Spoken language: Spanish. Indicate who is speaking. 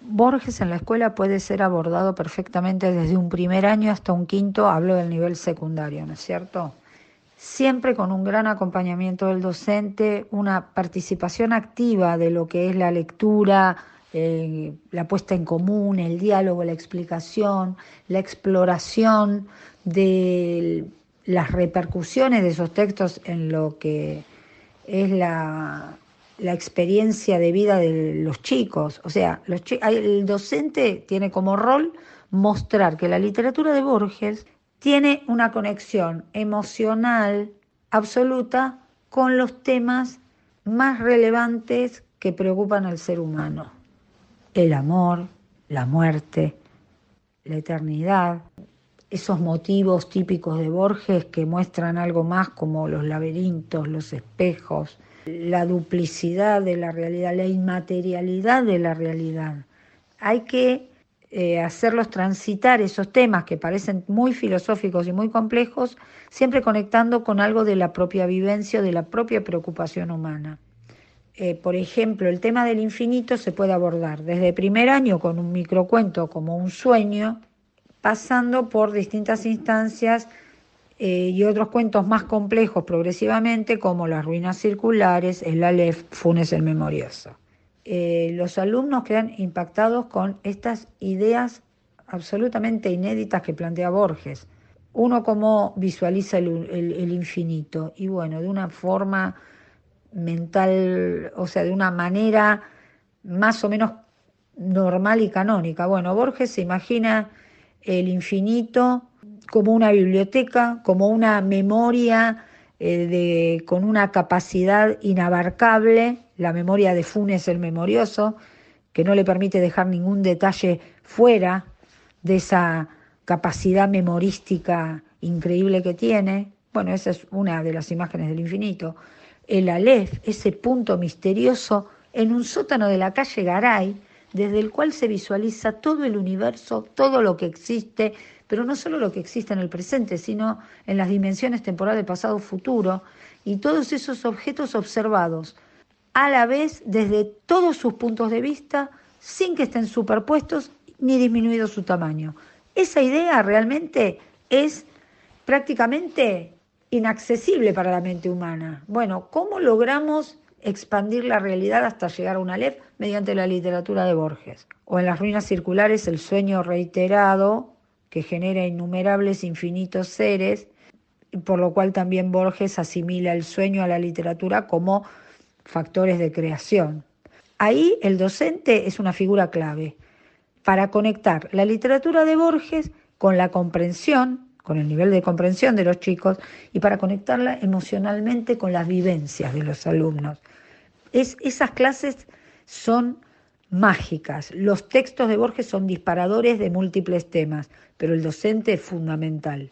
Speaker 1: Borges en la escuela puede ser abordado perfectamente desde un primer año hasta un quinto, hablo del nivel secundario, ¿no es cierto? Siempre con un gran acompañamiento del docente, una participación activa de lo que es la lectura, eh, la puesta en común, el diálogo, la explicación, la exploración de las repercusiones de esos textos en lo que es la, la experiencia de vida de los chicos. O sea, los el docente tiene como rol mostrar que la literatura de Borges tiene una conexión emocional absoluta con los temas más relevantes que preocupan al ser humano. El amor, la muerte, la eternidad, esos motivos típicos de Borges que muestran algo más como los laberintos, los espejos, la duplicidad de la realidad, la inmaterialidad de la realidad. Hay que eh, hacerlos transitar esos temas que parecen muy filosóficos y muy complejos, siempre conectando con algo de la propia vivencia, de la propia preocupación humana. Eh, por ejemplo, el tema del infinito se puede abordar desde primer año con un microcuento como un sueño, pasando por distintas instancias eh, y otros cuentos más complejos progresivamente, como Las ruinas circulares, El Aleph, Funes el Memorioso. Eh, los alumnos quedan impactados con estas ideas absolutamente inéditas que plantea Borges. Uno cómo visualiza el, infinito y bueno, de una forma mental, o sea, de una manera más o menos normal y canónica. Bueno, Borges se imagina el infinito como una biblioteca, como una memoria eh, de, con una capacidad inabarcable, la memoria de Funes el Memorioso, que no le permite dejar ningún detalle fuera de esa capacidad memorística increíble que tiene. Bueno, esa es una de las imágenes del infinito. El Aleph, ese punto misterioso en un sótano de la calle Garay, desde el cual se visualiza todo el universo, todo lo que existe, pero no solo lo que existe en el presente, sino en las dimensiones temporales pasado, futuro, y todos esos objetos observados a la vez desde todos sus puntos de vista, sin que estén superpuestos ni disminuido su tamaño. Esa idea realmente es prácticamente inaccesible para la mente humana. Bueno, ¿cómo logramos expandir la realidad hasta llegar a una LEF mediante la literatura de Borges? O en las ruinas circulares, el sueño reiterado que genera innumerables infinitos seres, por lo cual también Borges asimila el sueño a la literatura como factores de creación. Ahí el docente es una figura clave para conectar la literatura de Borges con la comprensión, con el nivel de comprensión de los chicos y para conectarla emocionalmente con las vivencias de los alumnos. Es, esas clases son mágicas. Los textos de Borges son disparadores de múltiples temas, pero el docente es fundamental.